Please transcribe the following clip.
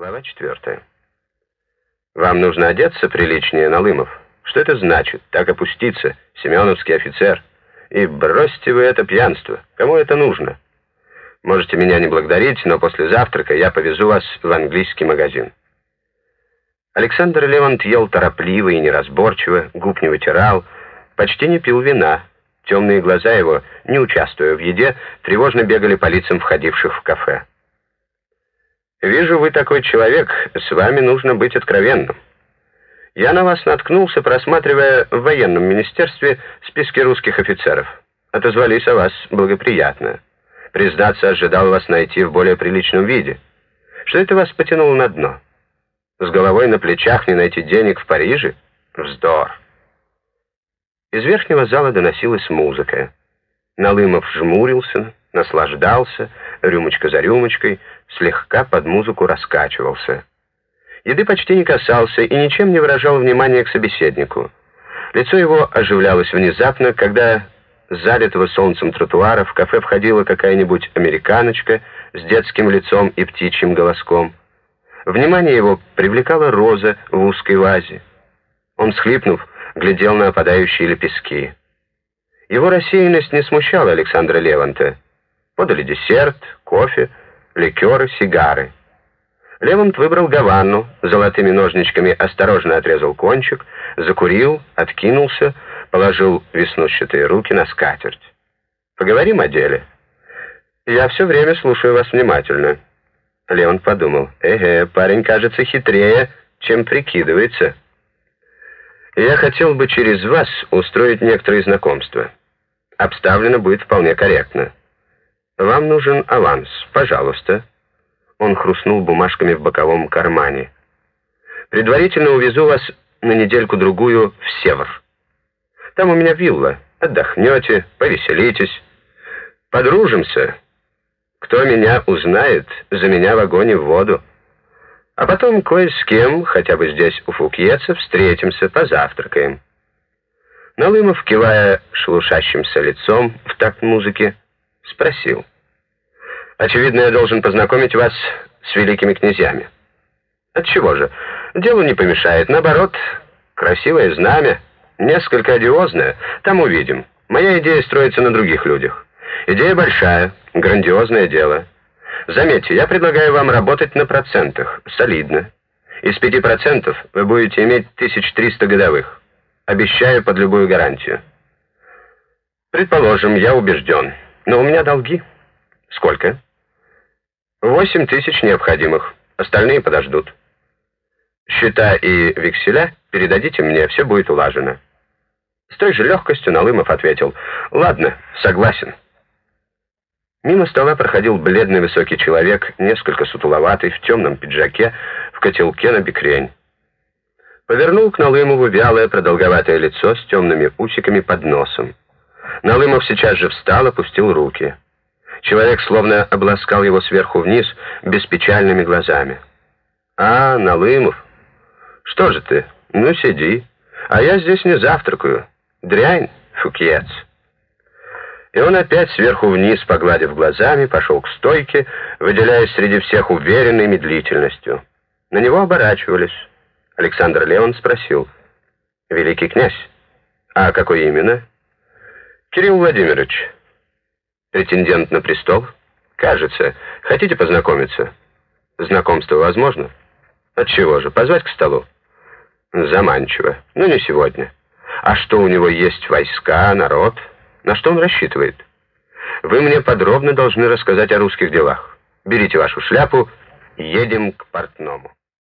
Глава четвертая. Вам нужно одеться приличнее, Налымов. Что это значит? Так опуститься, семеновский офицер. И бросьте вы это пьянство. Кому это нужно? Можете меня не благодарить, но после завтрака я повезу вас в английский магазин. Александр Левант ел торопливо и неразборчиво, губ не вытирал, почти не пил вина. Темные глаза его, не участвуя в еде, тревожно бегали по лицам входивших в кафе. «Вижу, вы такой человек, с вами нужно быть откровенным. Я на вас наткнулся, просматривая в военном министерстве списки русских офицеров. Отозвались о вас благоприятно. Признаться, ожидал вас найти в более приличном виде. Что это вас потянуло на дно? С головой на плечах не найти денег в Париже? Вздор!» Из верхнего зала доносилась музыка. Налымов жмурился, наслаждался, рюмочка за рюмочкой, слегка под музыку раскачивался. Еды почти не касался и ничем не выражал внимания к собеседнику. Лицо его оживлялось внезапно, когда с залитого солнцем тротуара в кафе входила какая-нибудь американочка с детским лицом и птичьим голоском. Внимание его привлекала роза в узкой вазе. Он, схлипнув, глядел на опадающие лепестки. Его рассеянность не смущала Александра Леванта. Подали десерт, кофе, ликеры, сигары. Левант выбрал гаванну, золотыми ножничками осторожно отрезал кончик, закурил, откинулся, положил веснущатые руки на скатерть. «Поговорим о деле?» «Я все время слушаю вас внимательно». Леон подумал, «Эге, парень кажется хитрее, чем прикидывается». «Я хотел бы через вас устроить некоторые знакомства. Обставлено будет вполне корректно». «Вам нужен аванс. Пожалуйста». Он хрустнул бумажками в боковом кармане. «Предварительно увезу вас на недельку-другую в Север. Там у меня вилла. Отдохнете, повеселитесь. Подружимся. Кто меня узнает, за меня в огонь и в воду. А потом кое с кем, хотя бы здесь у Фукьеца, встретимся, позавтракаем». Налымов, кивая шелушащимся лицом в такт музыки, спросил. Очевидно, я должен познакомить вас с великими князьями. Отчего же? Делу не помешает. Наоборот, красивое знамя, несколько одиозное. Там увидим. Моя идея строится на других людях. Идея большая, грандиозное дело. Заметьте, я предлагаю вам работать на процентах, солидно. Из пяти процентов вы будете иметь 1300 годовых. Обещаю под любую гарантию. Предположим, я убежден. Но у меня долги. Сколько? Восемь тысяч необходимых. Остальные подождут. Счета и векселя передадите мне, все будет улажено. С той же легкостью Налымов ответил, «Ладно, согласен». Мимо стола проходил бледный высокий человек, несколько сутуловатый, в темном пиджаке, в котелке на бекрень. Повернул к Налымову вялое продолговатое лицо с темными усиками под носом. Налымов сейчас же встал, опустил руки. Человек словно обласкал его сверху вниз беспечальными глазами. «А, Налымов, что же ты? Ну, сиди. А я здесь не завтракаю. Дрянь, фукьец». И он опять сверху вниз, погладив глазами, пошел к стойке, выделяясь среди всех уверенной медлительностью. На него оборачивались. Александр Леон спросил. «Великий князь, а какой именно?» «Кирилл Владимирович». Претендент на престол? Кажется. Хотите познакомиться? Знакомство возможно? Отчего же? Позвать к столу? Заманчиво. Но не сегодня. А что у него есть войска, народ? На что он рассчитывает? Вы мне подробно должны рассказать о русских делах. Берите вашу шляпу, едем к портному.